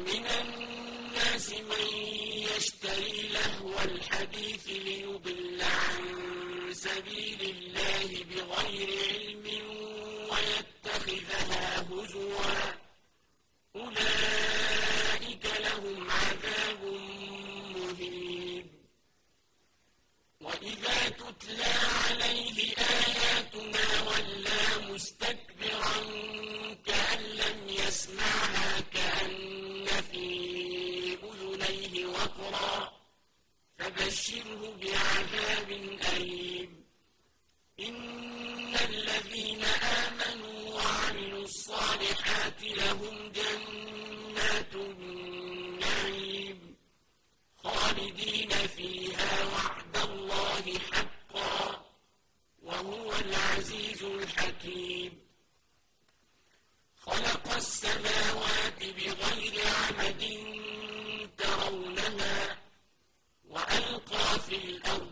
ومن الناس من يشتري لهو الحديث ليضل عن سبيل الله بغير علم ويتخذها هزوا. بعذاب أليم. إن الذين آمنوا وعملوا الصالحات لهم جنات النعيم. خالدين فيها وعد الله حقا وهو العزيز الحكيم. خلق السماوات بغير عمد ترونها وألقى في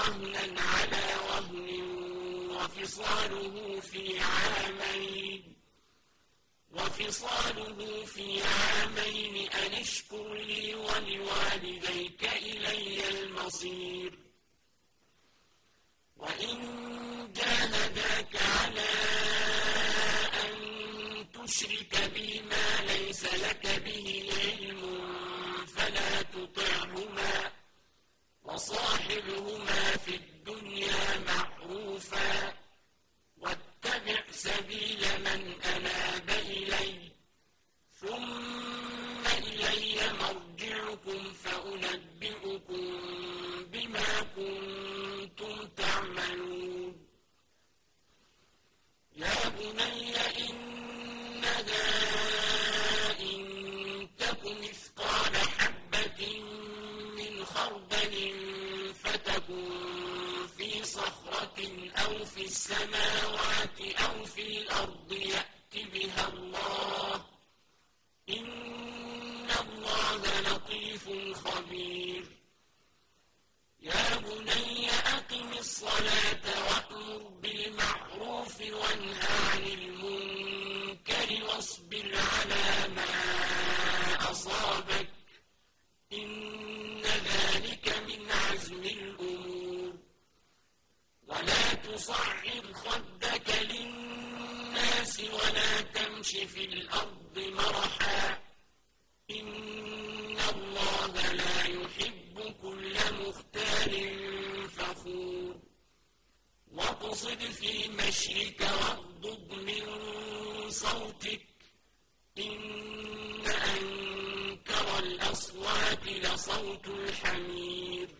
وهنا على وهن وفصاله في عامين وفصاله في عامين أن اشكر لي ولوالديك إلي المصير وإن جاهداك على أن تشرك بي ما ليس لك به علم وصاحبهما في الدنيا معروفا. أو في السماوات أو في الأرض يأت بها الله. إن الله لطيف خبير. يا بني أقم الصلاة وأمر بالمعروف وانهى عن المنكر واصبر على ما أصابك تصعر خدك للناس ولا تمش في الأرض مرحا. إن الله لا يحب كل مختال فخور. واقصد في مشيك واغضب من صوتك. إن أنكر الأصوات لصوت الحمير.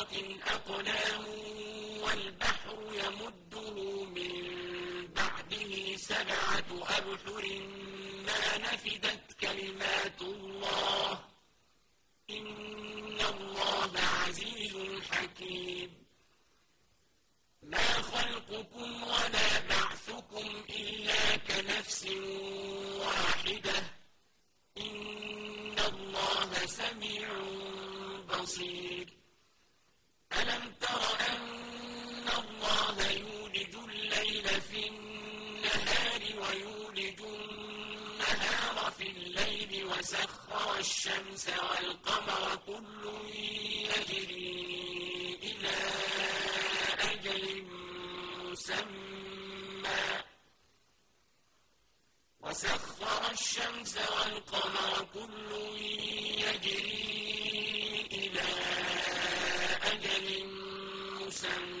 أقلام والبحر يمده من بعده سبعة أبحر ما نفدت كلمات الله. إن الله عزيز حكيم. ما خلقكم ولا بعثكم إلا كنفس واحدة. إن الله سميع بصير ألم تر أن الله يولج الليل في النهار ويولج في الليل وسخر الشمس والقمر كل يجري إلى أجل مسمى. وسخر الشمس والقمر كل يجري إلى أجل مسمى.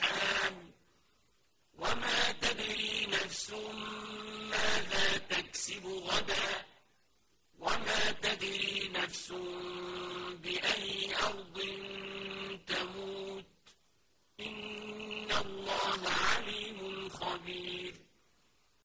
الأرحام وما تدري نفس ماذا تكسب غدا وما تدري نفس